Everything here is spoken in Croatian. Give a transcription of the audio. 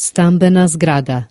Stambena zgrada.